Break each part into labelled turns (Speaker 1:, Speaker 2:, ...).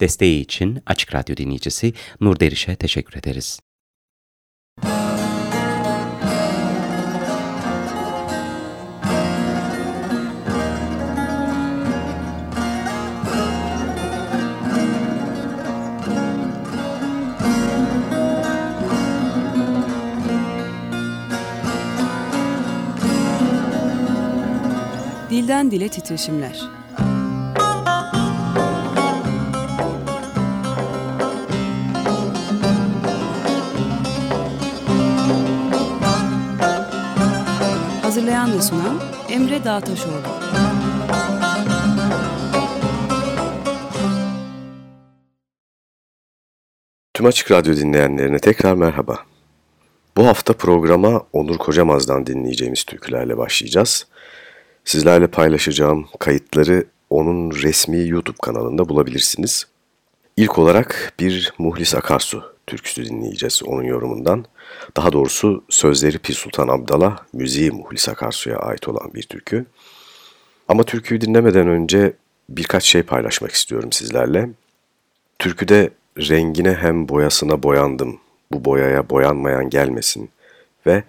Speaker 1: Desteği için Açık Radyo dinleyicisi Nur Deriş'e teşekkür ederiz.
Speaker 2: Dilden Dile Titreşimler Hazırlayan ve sunan Emre Dağtaşoğlu.
Speaker 3: Tüm Açık Radyo dinleyenlerine tekrar merhaba. Bu hafta programa Onur Kocamaz'dan dinleyeceğimiz türkülerle başlayacağız. Sizlerle paylaşacağım kayıtları onun resmi YouTube kanalında bulabilirsiniz. İlk olarak bir Muhlis Akarsu türküsü dinleyeceğiz onun yorumundan. Daha doğrusu sözleri Pir Sultan Abdal'a, müziği Muhlis Akarsu'ya ait olan bir türkü. Ama türküyü dinlemeden önce birkaç şey paylaşmak istiyorum sizlerle. Türküde rengine hem boyasına boyandım, bu boyaya boyanmayan gelmesin ve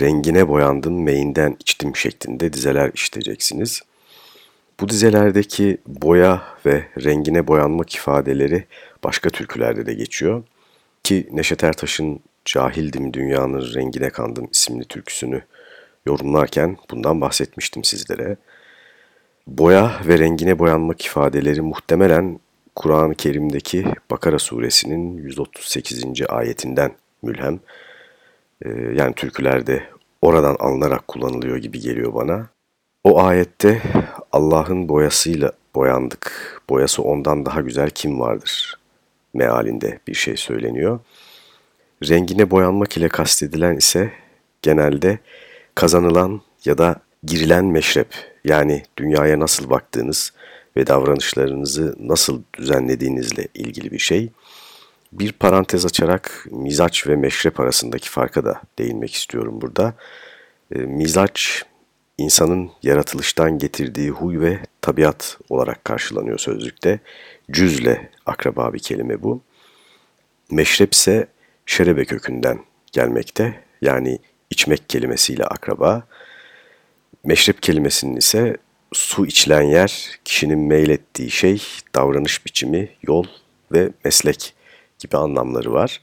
Speaker 3: rengine boyandım meyinden içtim şeklinde dizeler işleyeceksiniz. Bu dizelerdeki boya ve rengine boyanmak ifadeleri başka türkülerde de geçiyor. Ki Neşet Ertaş'ın Cahildim Dünyanın Rengine Kandım isimli türküsünü yorumlarken bundan bahsetmiştim sizlere. Boya ve rengine boyanmak ifadeleri muhtemelen Kur'an-ı Kerim'deki Bakara suresinin 138. ayetinden mülhem. Ee, yani türkülerde oradan alınarak kullanılıyor gibi geliyor bana. O ayette Allah'ın boyasıyla boyandık, boyası ondan daha güzel kim vardır mealinde bir şey söyleniyor. Rengine boyanmak ile kastedilen ise genelde kazanılan ya da girilen meşrep yani dünyaya nasıl baktığınız ve davranışlarınızı nasıl düzenlediğinizle ilgili bir şey. Bir parantez açarak mizaç ve meşrep arasındaki farka da değinmek istiyorum burada. E, mizaç insanın yaratılıştan getirdiği huy ve tabiat olarak karşılanıyor sözlükte. Cüzle akraba bir kelime bu. Meşrep ise şerebe kökünden gelmekte. Yani içmek kelimesiyle akraba. Meşrep kelimesinin ise su içilen yer, kişinin meylettiği şey, davranış biçimi, yol ve meslek gibi anlamları var.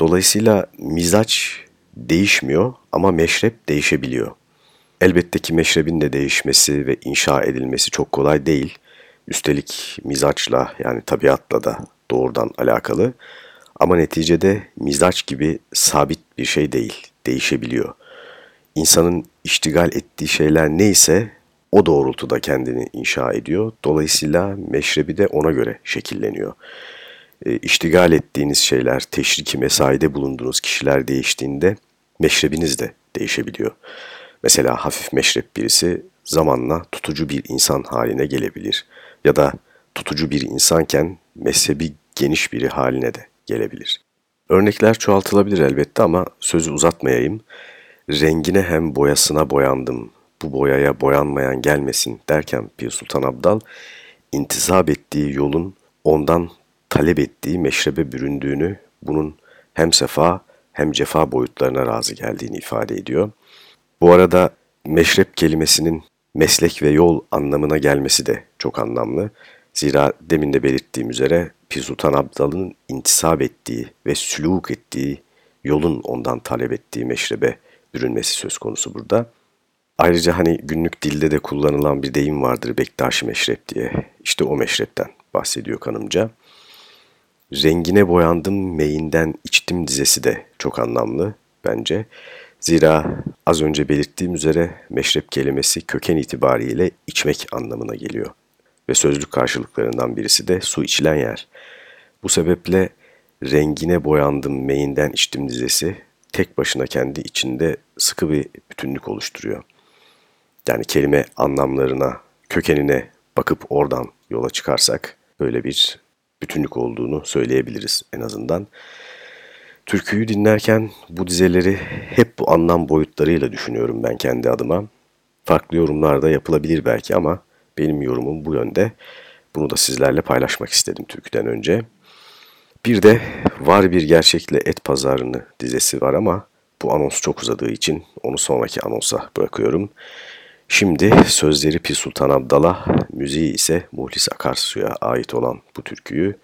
Speaker 3: Dolayısıyla mizaç değişmiyor ama meşrep değişebiliyor. Elbette ki meşrebin de değişmesi ve inşa edilmesi çok kolay değil. Üstelik mizaçla yani tabiatla da doğrudan alakalı. Ama neticede mizaç gibi sabit bir şey değil, değişebiliyor. İnsanın iştigal ettiği şeyler neyse o doğrultuda kendini inşa ediyor. Dolayısıyla meşrebi de ona göre şekilleniyor. E, iştigal ettiğiniz şeyler, teşriki mesaide bulunduğunuz kişiler değiştiğinde meşrebiniz de değişebiliyor. Mesela hafif meşrep birisi zamanla tutucu bir insan haline gelebilir. Ya da tutucu bir insanken mezhebi geniş biri haline de gelebilir. Örnekler çoğaltılabilir elbette ama sözü uzatmayayım. Rengine hem boyasına boyandım, bu boyaya boyanmayan gelmesin derken Pir Sultan Abdal, intisap ettiği yolun ondan talep ettiği meşrebe büründüğünü, bunun hem sefa hem cefa boyutlarına razı geldiğini ifade ediyor. Bu arada meşrep kelimesinin meslek ve yol anlamına gelmesi de çok anlamlı. Zira demin de belirttiğim üzere Pir Abdal'ın intisap ettiği ve sülûk ettiği yolun ondan talep ettiği meşrebe bürünmesi söz konusu burada. Ayrıca hani günlük dilde de kullanılan bir deyim vardır Bektaş meşrep diye. İşte o meşrepten bahsediyor kanımca. Rengine boyandım meyinden içtim dizesi de çok anlamlı bence. Zira az önce belirttiğim üzere meşrep kelimesi köken itibariyle içmek anlamına geliyor. Ve sözlük karşılıklarından birisi de su içilen yer. Bu sebeple rengine boyandım meyinden içtim dizesi tek başına kendi içinde sıkı bir bütünlük oluşturuyor. Yani kelime anlamlarına, kökenine bakıp oradan yola çıkarsak böyle bir bütünlük olduğunu söyleyebiliriz en azından. Türküyü dinlerken bu dizeleri hep bu anlam boyutlarıyla düşünüyorum ben kendi adıma. Farklı yorumlar da yapılabilir belki ama benim yorumum bu yönde. Bunu da sizlerle paylaşmak istedim türküden önce. Bir de Var Bir Gerçekle Et Pazarını dizesi var ama bu anons çok uzadığı için onu sonraki anonsa bırakıyorum. Şimdi sözleri Pi Sultan Abdal'a, müziği ise Muhlis Akarsu'ya ait olan bu türküyü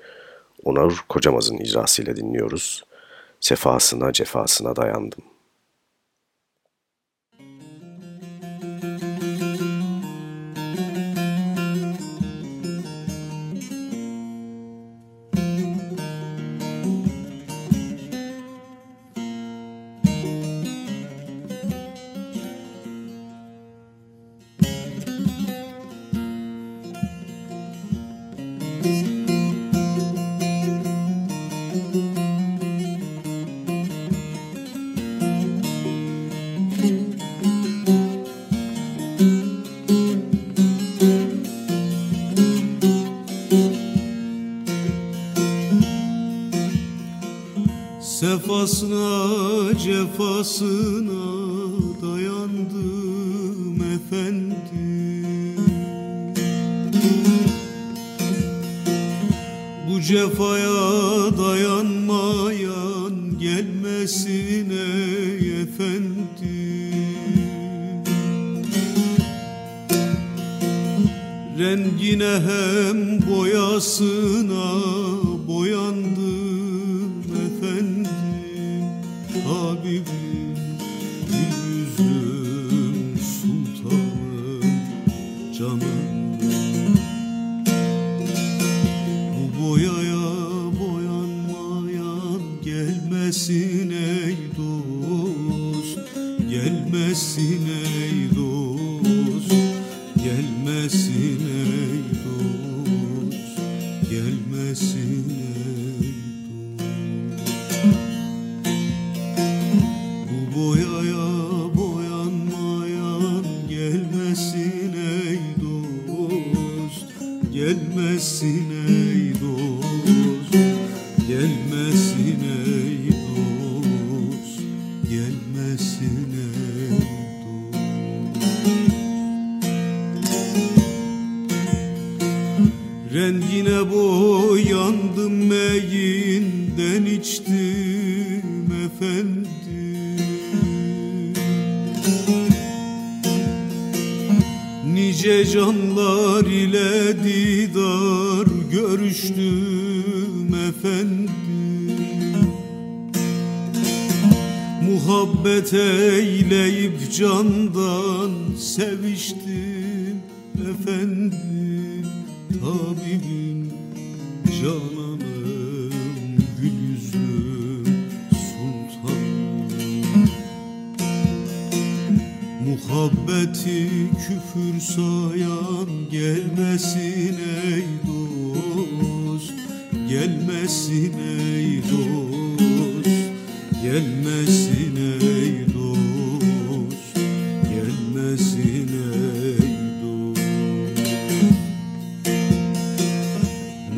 Speaker 3: Onur Kocamaz'ın icrasıyla dinliyoruz. Sefasına cefasına dayandım.
Speaker 4: Sefasına gelmesin ey dost Gelmesin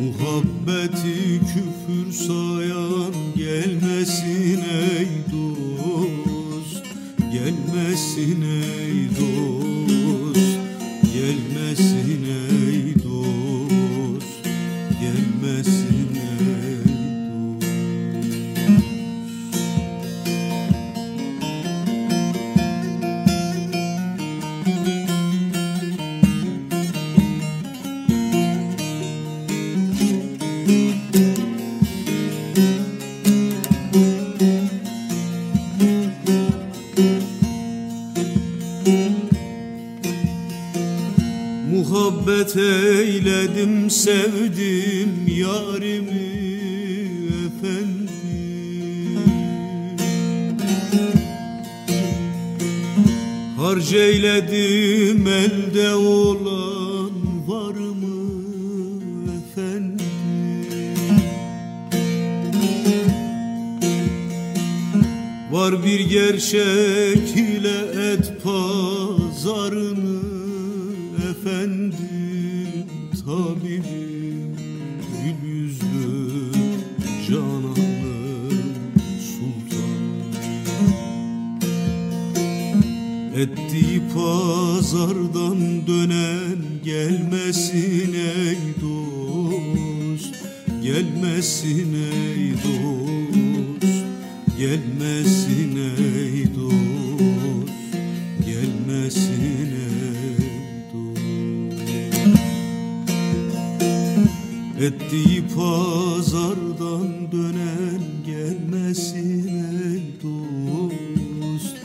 Speaker 4: Muhabbeti küfür sayan gelmesin ey dost Gelmesin ey dost Ettiği pazardan dönen gelmesin ey dost.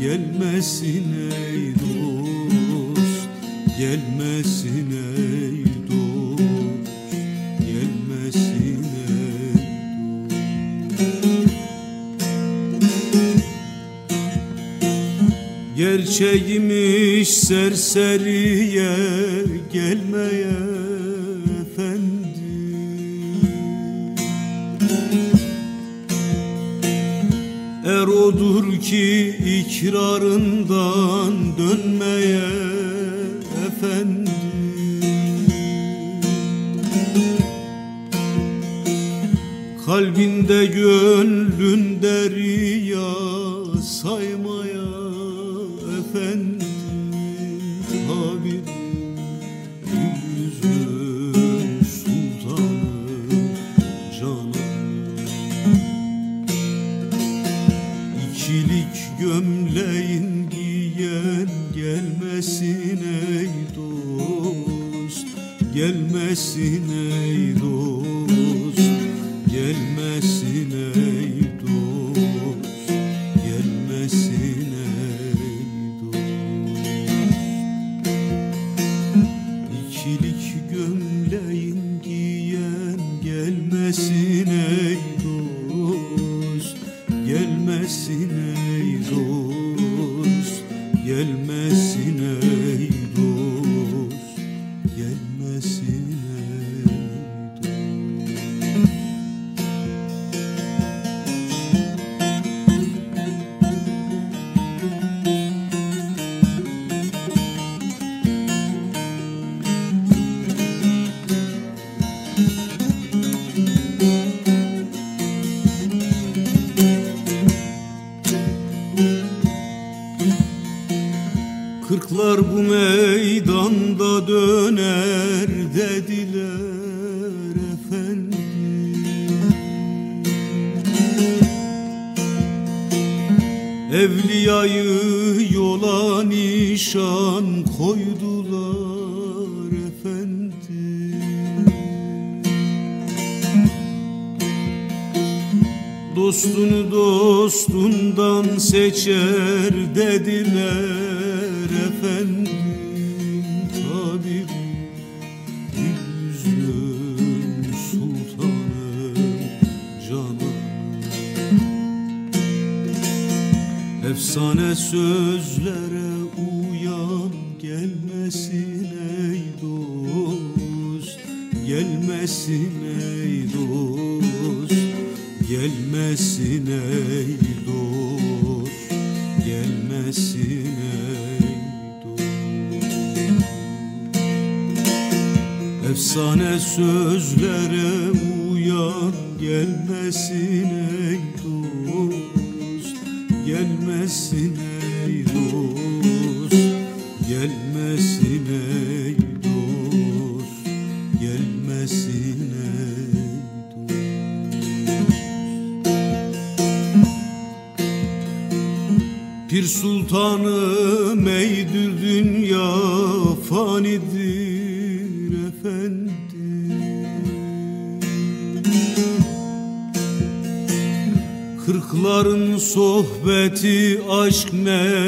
Speaker 4: Gelmesin ey dost. Gelmesin ey dost. Gelmesin ey Gerçeğimiş serseriye gelmeye ikrarın gelme. gelmesin ey dost gelmesin ey dost gelmesin ey dost. Pir sultanım eydir dünya fanidir. sohbeti aşk ne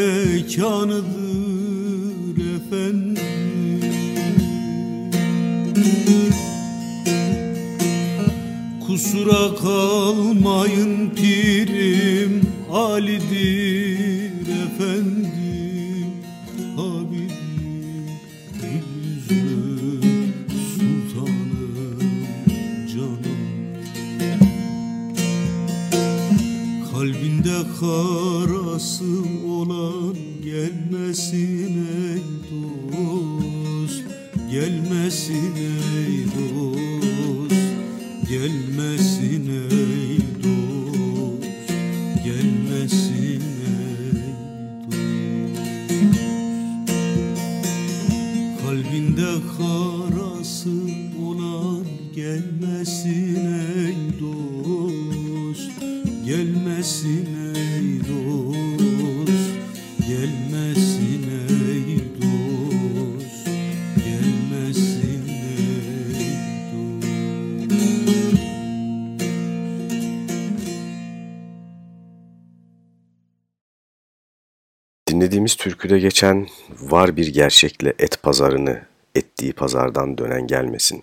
Speaker 3: Dinlediğimiz türküde geçen var bir gerçekle et pazarını ettiği pazardan dönen gelmesin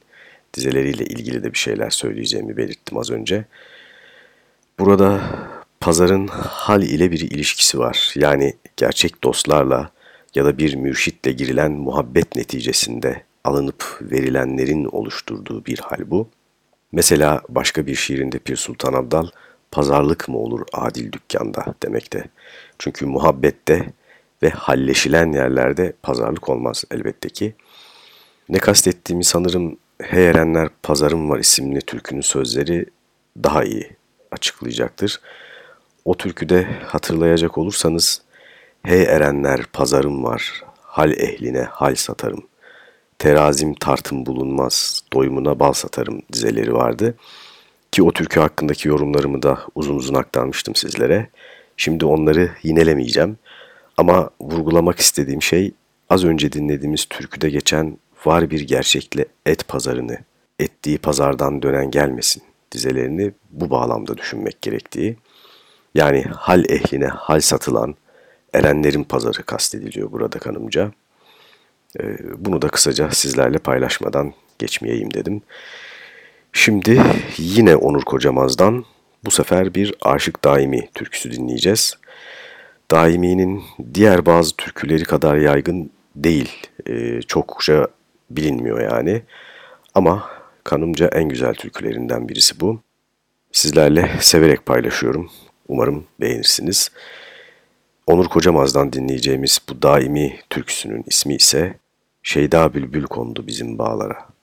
Speaker 3: dizeleriyle ilgili de bir şeyler söyleyeceğimi belirttim az önce. Burada pazarın hal ile bir ilişkisi var. Yani gerçek dostlarla ya da bir mürşitle girilen muhabbet neticesinde alınıp verilenlerin oluşturduğu bir hal bu. Mesela başka bir şiirinde Pir Sultan Abdal pazarlık mı olur adil dükkanda demekte. Çünkü muhabbette ve halleşilen yerlerde pazarlık olmaz elbette ki. Ne kastettiğimi sanırım Hey Erenler Pazarım Var isimli türkünün sözleri daha iyi açıklayacaktır. O türküde hatırlayacak olursanız Hey erenler pazarım var, hal ehline hal satarım. Terazim tartım bulunmaz, doymuna bal satarım dizeleri vardı. Ki o türkü hakkındaki yorumlarımı da uzun uzun aktarmıştım sizlere. Şimdi onları yinelemeyeceğim. Ama vurgulamak istediğim şey az önce dinlediğimiz türküde geçen var bir gerçekle et pazarını, ettiği pazardan dönen gelmesin dizelerini bu bağlamda düşünmek gerektiği. Yani hal ehline hal satılan erenlerin pazarı kastediliyor burada kanımca. Ee, bunu da kısaca sizlerle paylaşmadan geçmeyeyim dedim. Şimdi yine Onur Kocamaz'dan bu sefer bir Aşık Daimi türküsü dinleyeceğiz. Daimi'nin diğer bazı türküleri kadar yaygın değil. E, çokça bilinmiyor yani. Ama kanımca en güzel türkülerinden birisi bu. Sizlerle severek paylaşıyorum. Umarım beğenirsiniz. Onur Kocamaz'dan dinleyeceğimiz bu daimi türküsünün ismi ise Şeyda Bülbül kondu bizim bağlara.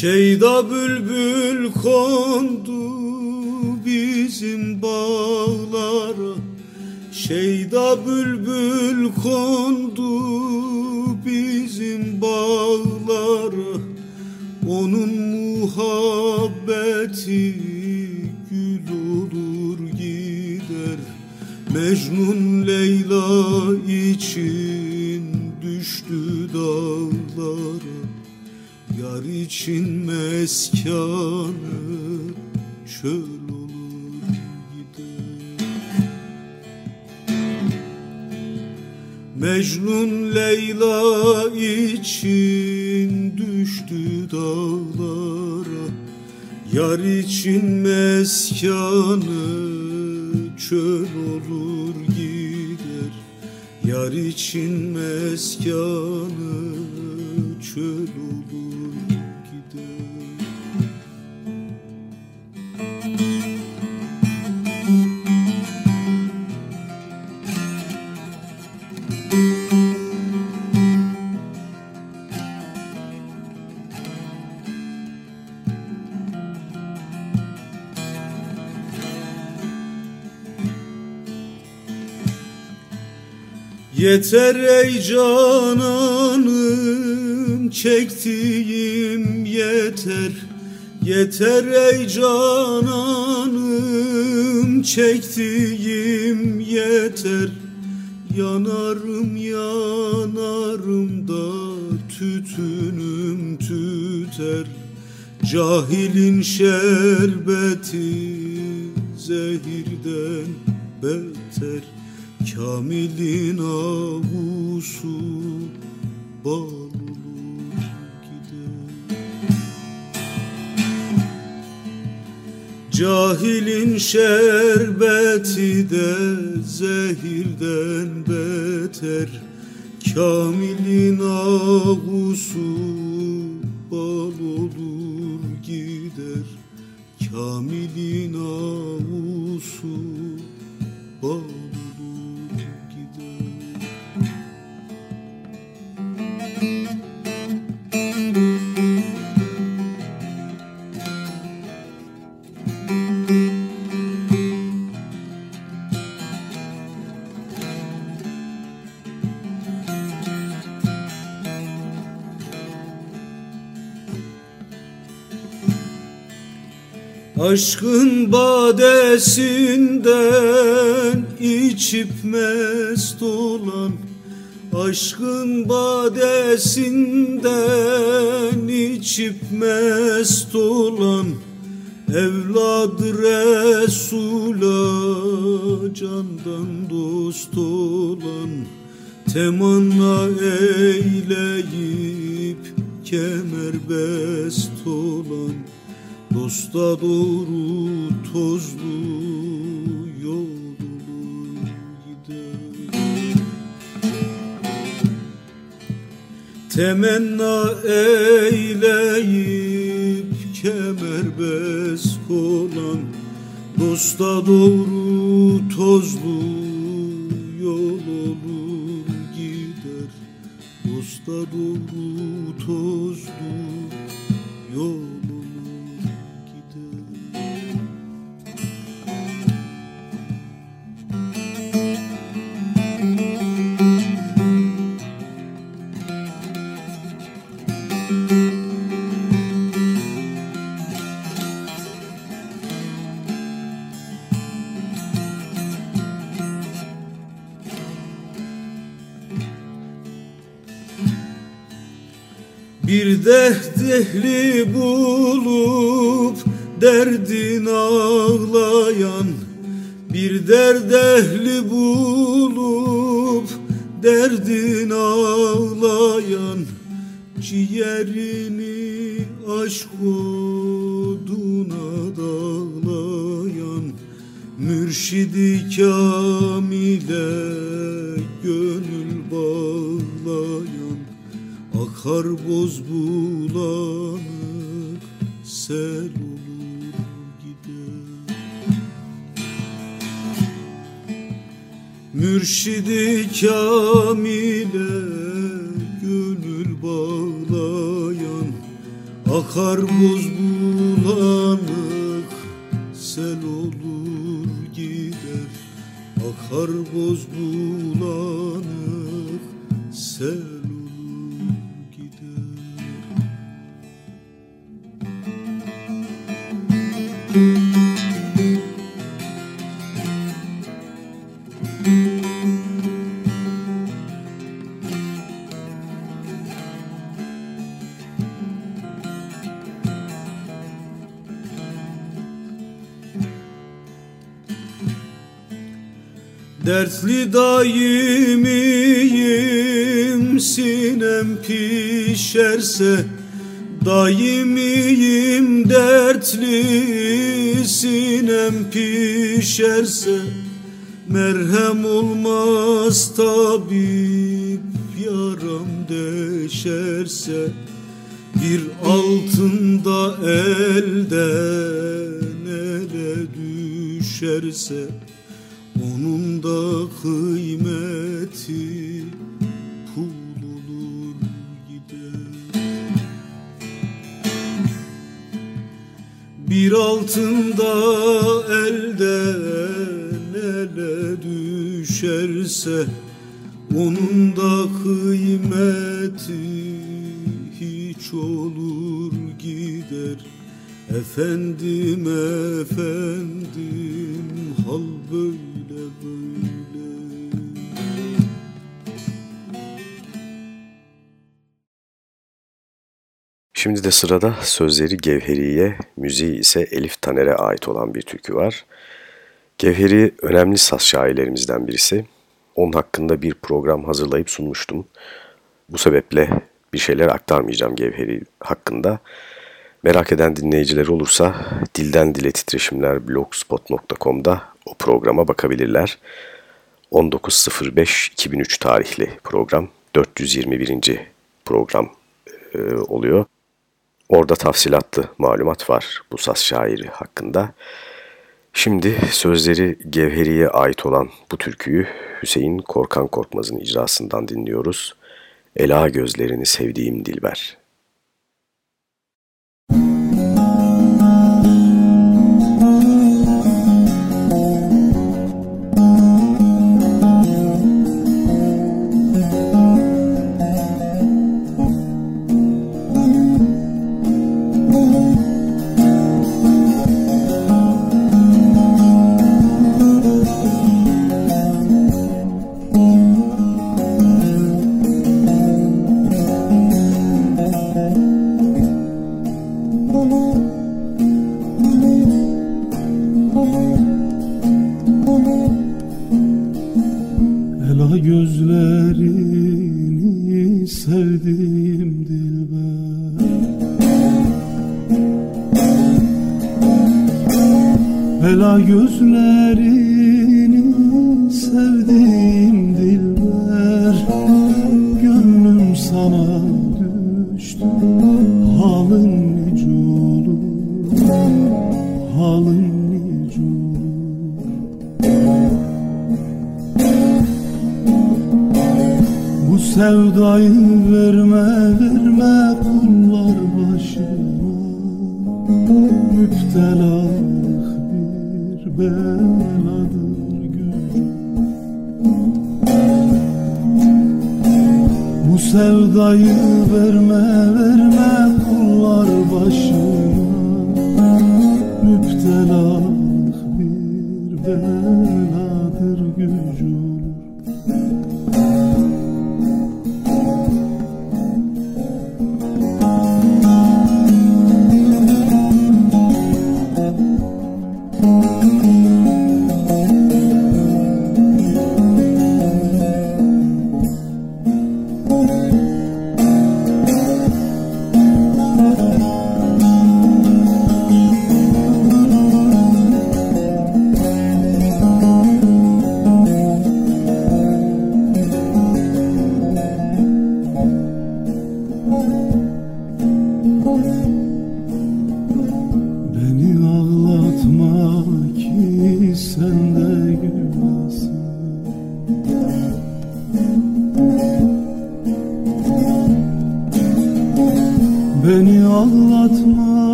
Speaker 4: Şeyda bülbül kondu bizim bağlara. Şeyda bülbül kondu bizim bağlara. Onun muhabbeti gül olur gider. Mecnun Leyla için düştü dağlara Yar için meskanı çöl olur gider. Mecnun Leyla için düştü dağlara. Yar için meskanı çöl olur gider. Yar için meskanı çöl olur Yeter ey cananım çektiğim yeter. Yeter ey cananım çektiğim yeter. Yanarım yanarım da tütünüm tüter. Cahilin şerbeti zehirden beter Kamilin avusu olur gider. Cahilin şerbeti de zehirden beter. Kamilin avusu bal olur gider. Kamilin avusu Aşkın badesinden içip mest olan Aşkın badesinden içip mest olan Evlad Resul'a candan dost olan. Temanna eyleyip kemer best olan Dosta doğru tozlu yol gider. Temenna eyleyip kemer best olan Dosta doğru tozlu yol olur gider. Dosta doğru tozlu yol Bir dehdehli bulup derdin ağlayan Bir derdehli bulup derdin ağlayan Ciğerini aşk oduna dağlayan Mürşidi kamile gönül Akar boz bulanık sel olur gider. Mürşidi kamile gönül bağlayan Akar boz bulanık sel olur gider. Akar boz bulanık sel Dertli daimiyim sinem pişerse Daimiyim dertli sinem pişerse Merhem olmaz tabip yaram deşerse Bir altında elden ele düşerse onun da kıymeti pul olur gider. Bir altında elden ele düşerse Onun da kıymeti hiç olur gider. Efendim efendim hal böyle
Speaker 3: Şimdi de sırada sözleri Gevheri'ye, müziği ise Elif Taner'e ait olan bir türkü var. Gevheri önemli saz şairlerimizden birisi. Onun hakkında bir program hazırlayıp sunmuştum. Bu sebeple bir şeyler aktarmayacağım Gevheri hakkında. Merak eden dinleyiciler olursa Dilden Dile Titreşimler blogspot.com'da o programa bakabilirler. 19.05.2003 tarihli program 421. program e, oluyor. Orada tafsilatlı malumat var bu saz şairi hakkında. Şimdi sözleri Gevheri'ye ait olan bu türküyü Hüseyin Korkan Korkmaz'ın icrasından dinliyoruz. Ela gözlerini sevdiğim Dilber.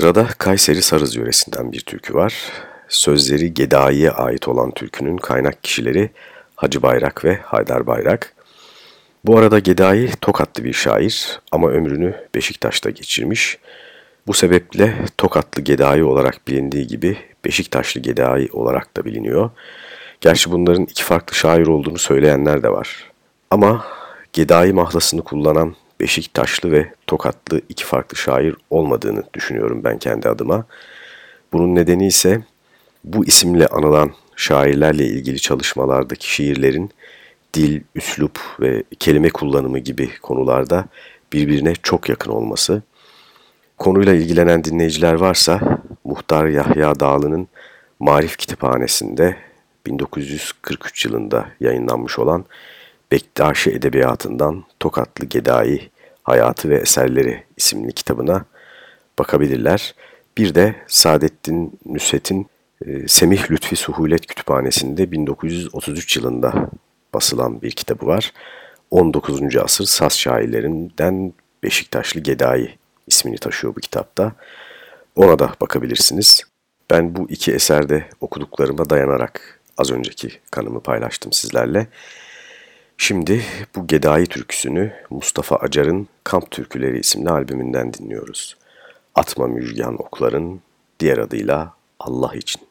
Speaker 3: Sırada Kayseri Sarız yöresinden bir türkü var. Sözleri Gedai'ye ait olan türkünün kaynak kişileri Hacı Bayrak ve Haydar Bayrak. Bu arada Gedai Tokatlı bir şair ama ömrünü Beşiktaş'ta geçirmiş. Bu sebeple Tokatlı Gedai olarak bilindiği gibi Beşiktaşlı Gedai olarak da biliniyor. Gerçi bunların iki farklı şair olduğunu söyleyenler de var. Ama Gedai mahlasını kullanan Beşiktaşlı ve Tokatlı iki farklı şair olmadığını düşünüyorum ben kendi adıma. Bunun nedeni ise bu isimle anılan şairlerle ilgili çalışmalardaki şiirlerin dil, üslup ve kelime kullanımı gibi konularda birbirine çok yakın olması. Konuyla ilgilenen dinleyiciler varsa Muhtar Yahya Dağlı'nın Marif Kütüphanesi'nde 1943 yılında yayınlanmış olan Bektaşi Edebiyatı'ndan Tokatlı Gedai Hayatı ve Eserleri isimli kitabına bakabilirler. Bir de Saadettin Nusret'in e, Semih Lütfi Suhulet Kütüphanesi'nde 1933 yılında basılan bir kitabı var. 19. asır Saz şairlerinden Beşiktaşlı Gedai ismini taşıyor bu kitapta. Ona da bakabilirsiniz. Ben bu iki eserde okuduklarıma dayanarak az önceki kanımı paylaştım sizlerle. Şimdi bu Gedai türküsünü Mustafa Acar'ın Kamp Türküleri isimli albümünden dinliyoruz. Atma Müjgan Okların, diğer adıyla Allah için.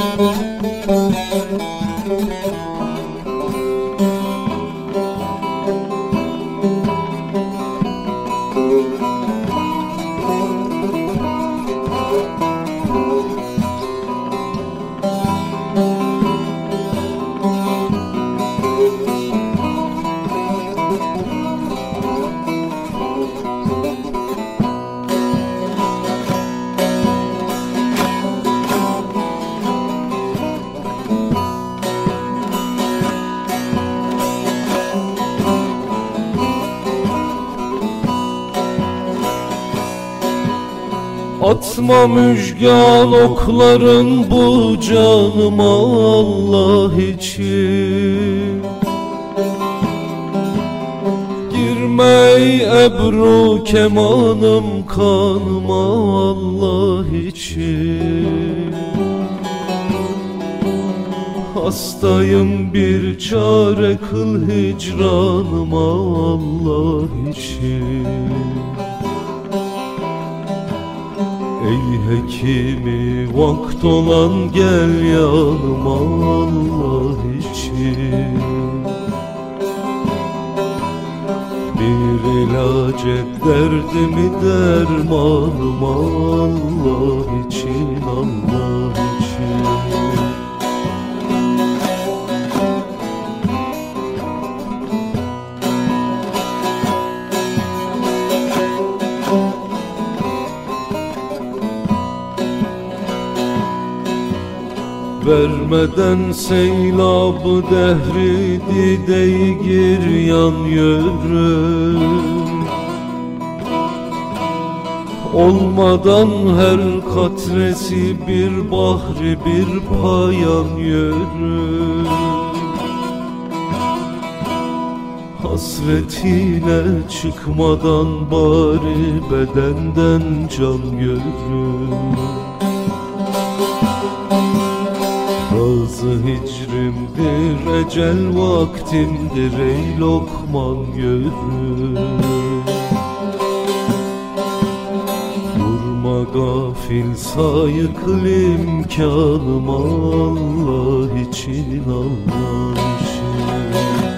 Speaker 3: Mm-hmm.
Speaker 5: Atma müjgan okların bu canıma Allah için. Girmey ebru kemanım kanıma Allah için. Hastayım bir çare kıl hicranıma Allah hekimi vakt olan gel yanıma Allah için. Bir ilaç et derdimi dermanıma Allah için Vermeden seylabı dehri dideyi gir yan yürü. Olmadan her katresi bir bahri bir payan yürü. Hasretine çıkmadan bari bedenden can yürü Razı hicrimdir, ecel vaktimdir ey lokman yürü Durma gafil sayıkıl imkanım Allah için Allah için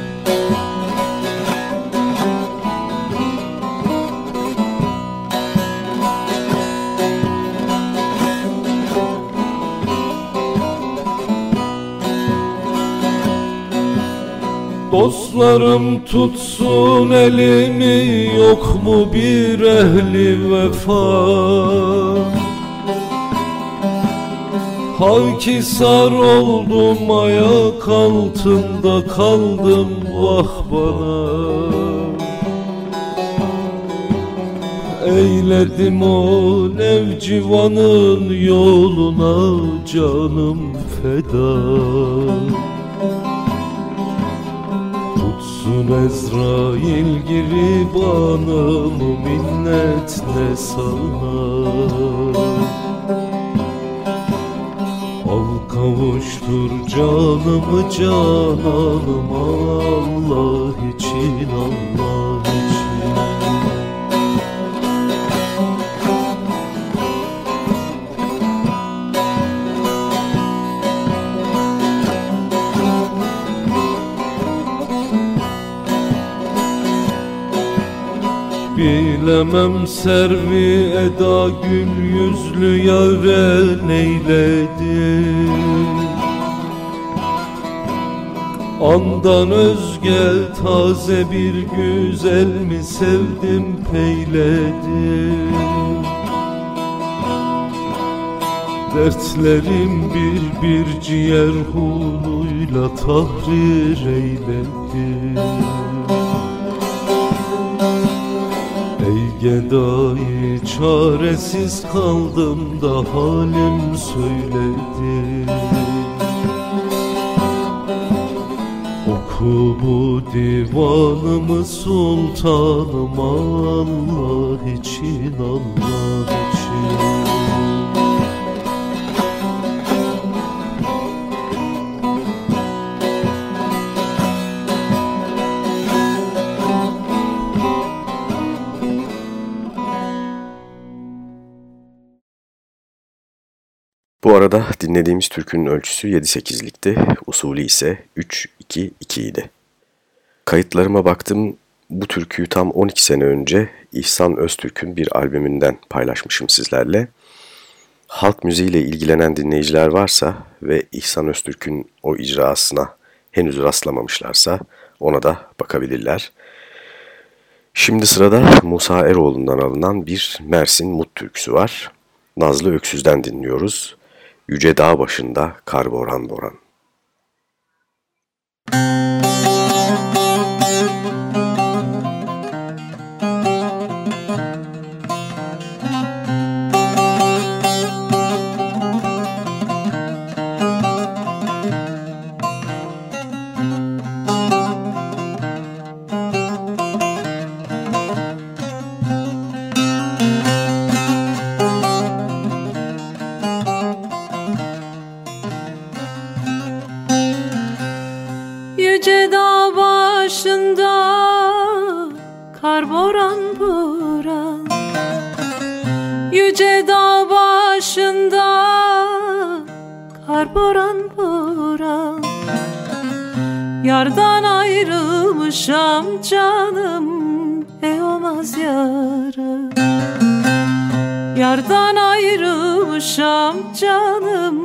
Speaker 5: Dostlarım tutsun elimi yok mu bir ehli vefa? Halkisar oldum ayak altında kaldım vah bana. Eyledim o nevcivanın yoluna canım feda Tutsun Ezrail giribanımı minnet ne sana Al kavuştur canımı cananım Allah için Allah Bilemem servi eda gül yüzlü yare neyledi? Andan özge taze bir güzel mi sevdim peyledi? Dertlerim bir bir ciğer huluyla tahrir eyledi Ey gedayı çaresiz kaldım da halim söyledi. Oku bu divanımı sultanım Allah için Allah
Speaker 3: Bu arada dinlediğimiz türkünün ölçüsü 7-8'likti, usulü ise 3-2-2 idi. Kayıtlarıma baktım, bu türküyü tam 12 sene önce İhsan Öztürk'ün bir albümünden paylaşmışım sizlerle. Halk müziğiyle ilgilenen dinleyiciler varsa ve İhsan Öztürk'ün o icrasına henüz rastlamamışlarsa ona da bakabilirler. Şimdi sırada Musa Eroğlu'ndan alınan bir Mersin Mut türküsü var. Nazlı Öksüz'den dinliyoruz. Yüce dağ başında kar boran boran.
Speaker 6: Yüce kar boran boran Yardan ayrılmışam canım ey olmaz yarım Yardan ayrılmışam canım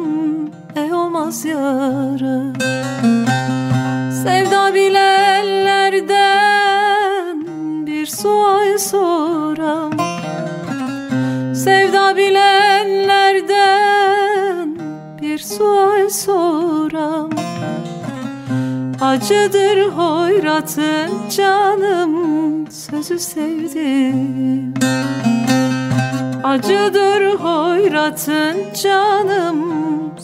Speaker 6: ey olmaz yarım Sevda bilenlerden bir sual soram sual soram Acıdır hoyratın canım sözü sevdim. Acıdır hoyratın canım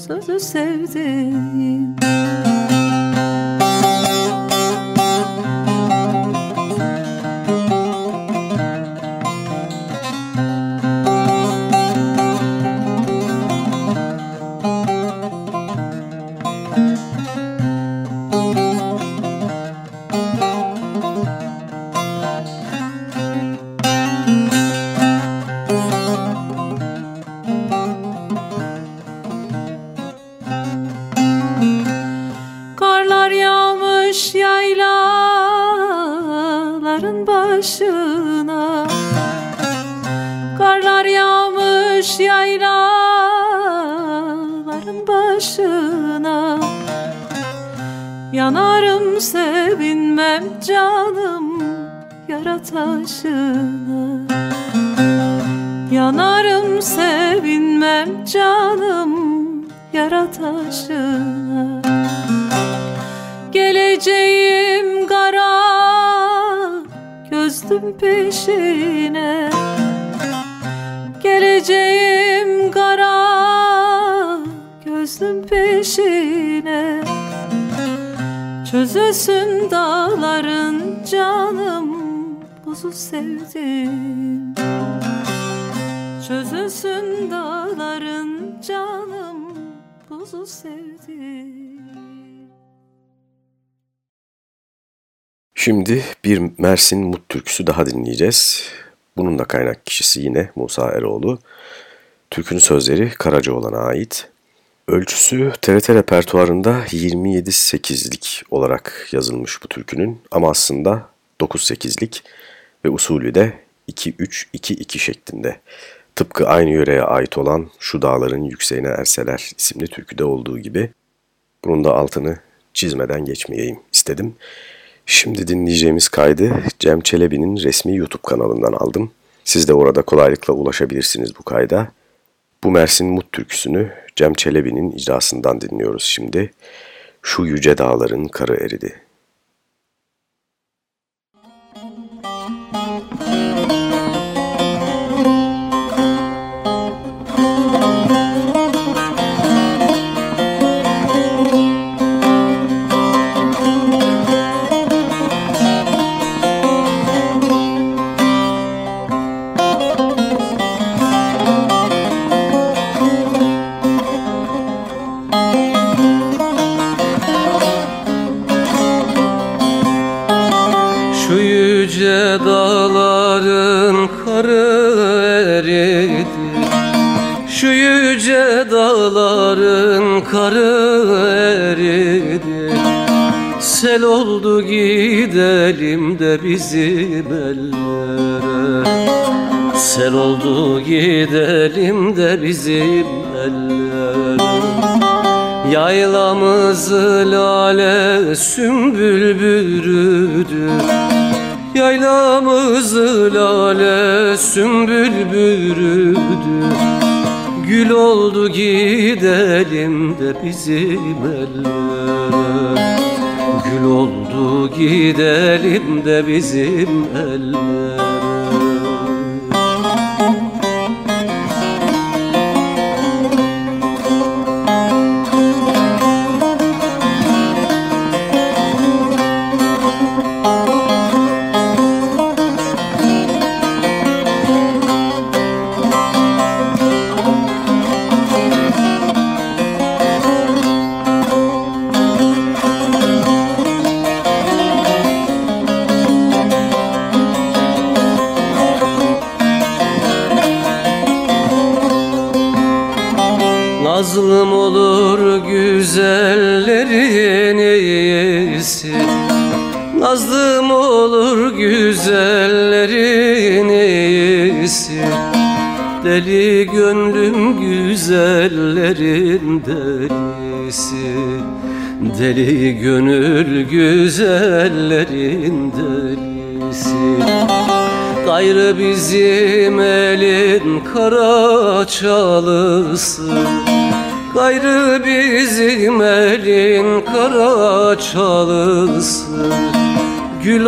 Speaker 6: sözü sevdim taşına Geleceğim kara gözlüm peşine. Geleceğim kara gözlüm peşine. Çözülsün dağların canım buzu sevdim. Çözülsün dağların canım buzu sevdi
Speaker 3: Şimdi bir Mersin Mut türküsü daha dinleyeceğiz. Bunun da kaynak kişisi yine Musa Eroğlu. Türkünün sözleri Karacaoğlan'a ait. Ölçüsü TRT repertuarında 27-8'lik olarak yazılmış bu türkünün ama aslında 9-8'lik ve usulü de 2-3-2-2 şeklinde. Tıpkı aynı yöreye ait olan Şu Dağların Yükseğine Erseler isimli türküde olduğu gibi bunun da altını çizmeden geçmeyeyim istedim. Şimdi dinleyeceğimiz kaydı Cem Çelebi'nin resmi YouTube kanalından aldım. Siz de orada kolaylıkla ulaşabilirsiniz bu kayda. Bu Mersin Mut türküsünü Cem Çelebi'nin icrasından dinliyoruz şimdi. Şu yüce dağların karı eridi.
Speaker 7: Karı eridi. Sel oldu gidelim de bizim ellere Sel oldu gidelim de bizim ellere Yaylamızı lale sümbül bürüdü. Yaylamızı lale sümbül bürüdü Gül oldu gidelim de bizim ellere Gül oldu gidelim de bizim ellere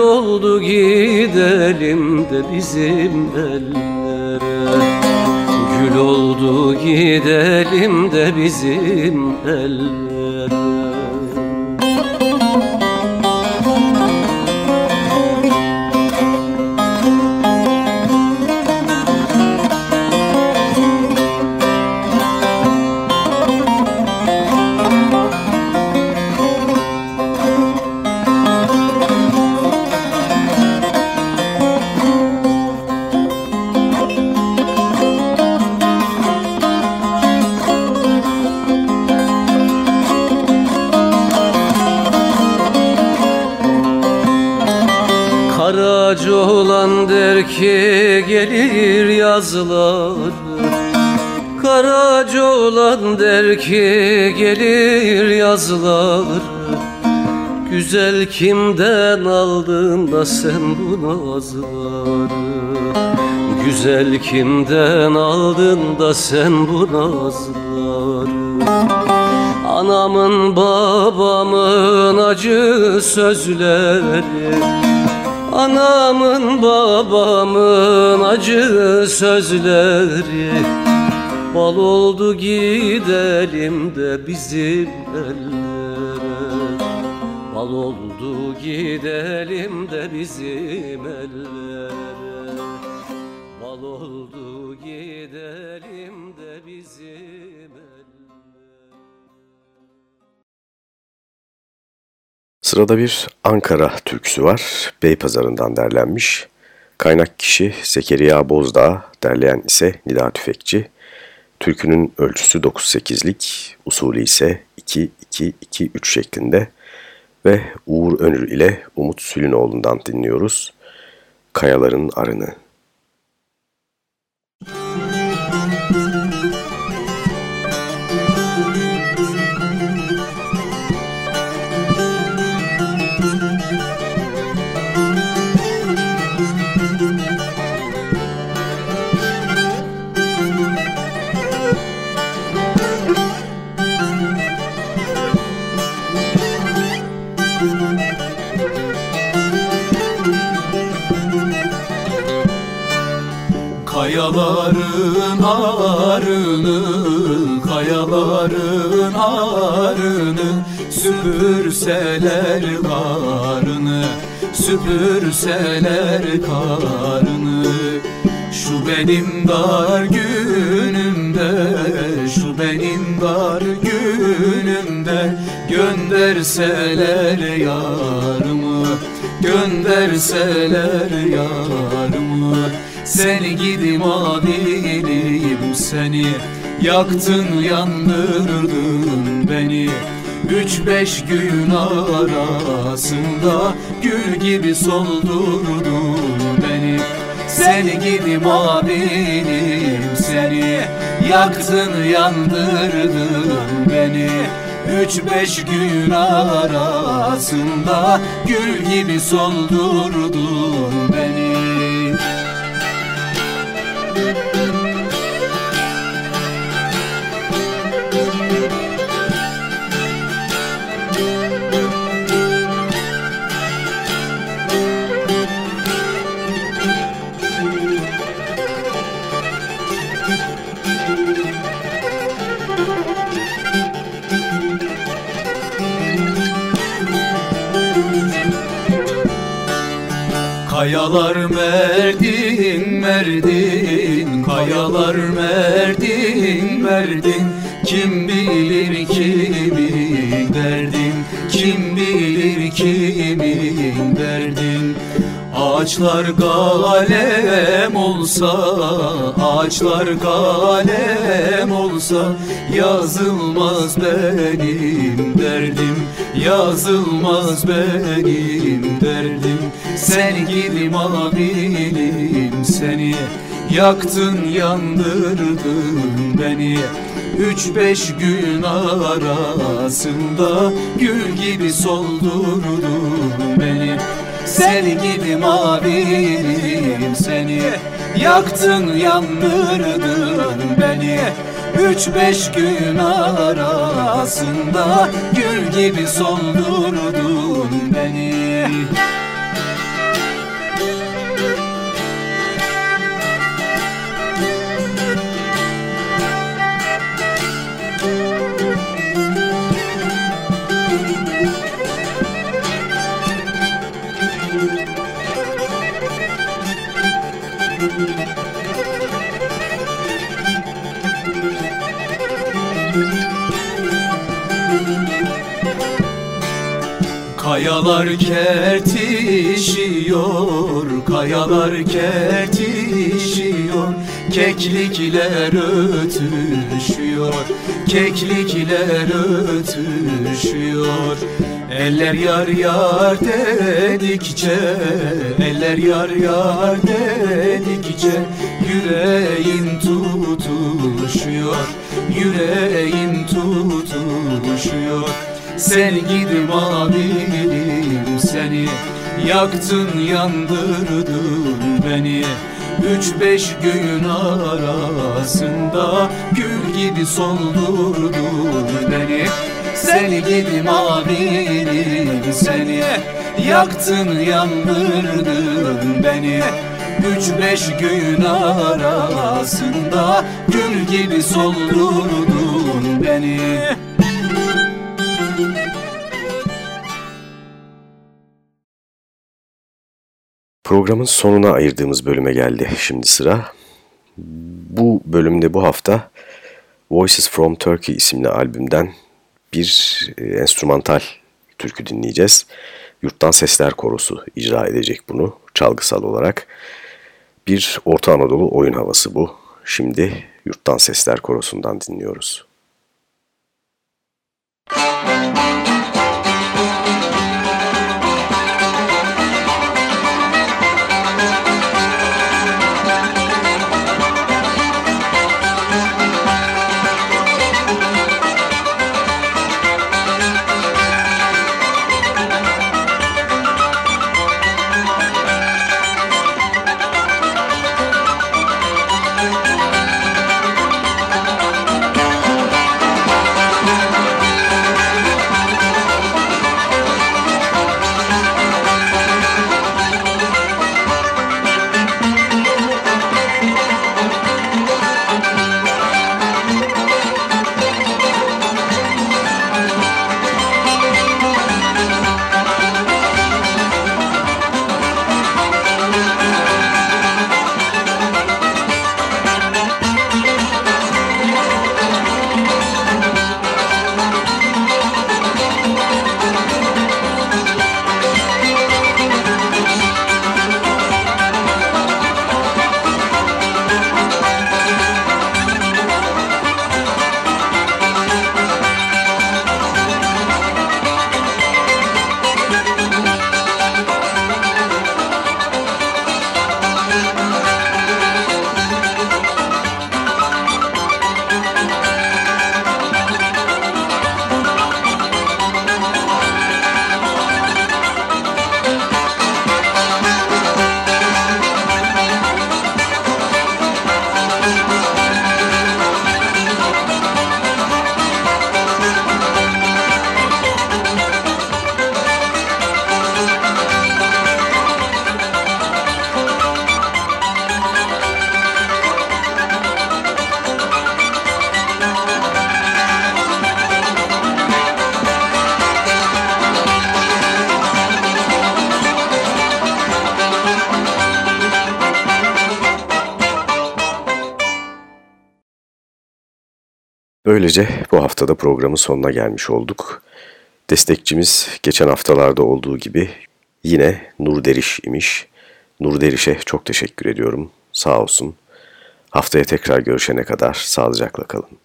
Speaker 7: oldu gidelim de bizim ellere. Gül oldu gidelim de bizim ellere olan der ki gelir yazlar Güzel kimden aldın da sen bu nazları Güzel kimden aldın da sen bu nazları Anamın babamın acı sözleri. Anamın babamın acı sözleri Bal oldu gidelim de bizim ellere Bal oldu gidelim de bizim ellere Bal oldu gidelim de bizim
Speaker 3: Sırada bir Ankara türküsü var. Beypazarı'ndan derlenmiş. Kaynak kişi Zekeriya Bozdağ, derleyen ise Nida Tüfekçi. Türkünün ölçüsü 9-8'lik, usulü ise 2-2-2-3 şeklinde ve Uğur Önür ile Umut Sülünoğlu'ndan dinliyoruz. Kayaların Arını.
Speaker 4: Kayaların arını, kayaların arını Süpürseler karını, süpürseler karını. Şu benim dar günümde, şu benim dar günümde Gönderseler yarımı, gönderseler yarımı seni gidim adilim seni. Yaktın yandırdın beni. Üç beş gün arasında Gül gibi soldurdun beni. Seni gidim adilim seni. Yaktın yandırdın beni. Üç beş gün arasında Gül gibi soldurdun beni Kayalar merdin merdin. Kayalar merdin merdin. Kim bilir Ağaçlar kalem olsa Ağaçlar kalem olsa Yazılmaz benim derdim Yazılmaz benim derdim. Sen gidim abilim seni Yaktın yandırdın beni. Üç beş gün arasında Gül gibi soldurdun beni Seni gidi mavilim seni. Yaktın yandırdın beni. Üç beş gün arasında Gül gibi soldurdun beni kertişiyor, kayalar kertişiyor Keklikler ötüşüyor, keklikler ötüşüyor Eller yar yar dedikçe, eller yar yar dedikçe Yüreğin tutuşuyor, yüreğin tutuşuyor. Sen gidim abilim seni Yaktın yandırdın beni. Üç beş gün arasında Gül gibi soldurdun beni. Seni gidim abilim seni Yaktın yandırdın beni. Üç beş gün arasında Gül gibi soldurdun beni
Speaker 3: Programın sonuna ayırdığımız bölüme geldi şimdi sıra. Bu bölümde bu hafta Voices from Turkey isimli albümden bir e, enstrümantal türkü dinleyeceğiz. Yurttan Sesler Korosu icra edecek bunu çalgısal olarak. Bir Orta Anadolu oyun havası bu. Şimdi Yurttan Sesler Korosu'ndan dinliyoruz. Böylece bu haftada programın sonuna gelmiş olduk. Destekçimiz geçen haftalarda olduğu gibi yine Nur Deriş imiş. Nur Deriş'e çok teşekkür ediyorum. Sağ olsun. Haftaya tekrar görüşene kadar sağlıcakla kalın.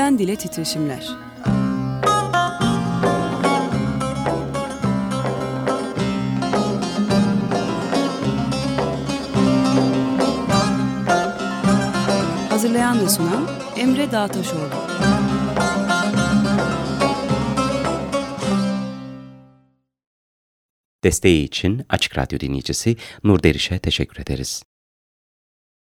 Speaker 2: Dilden dile titreşimler. Hazırlayan ve sunan Emre Dağtaşoğlu.
Speaker 1: Desteği için Açık Radyo dinleyicisi Nur Deriş'e teşekkür ederiz.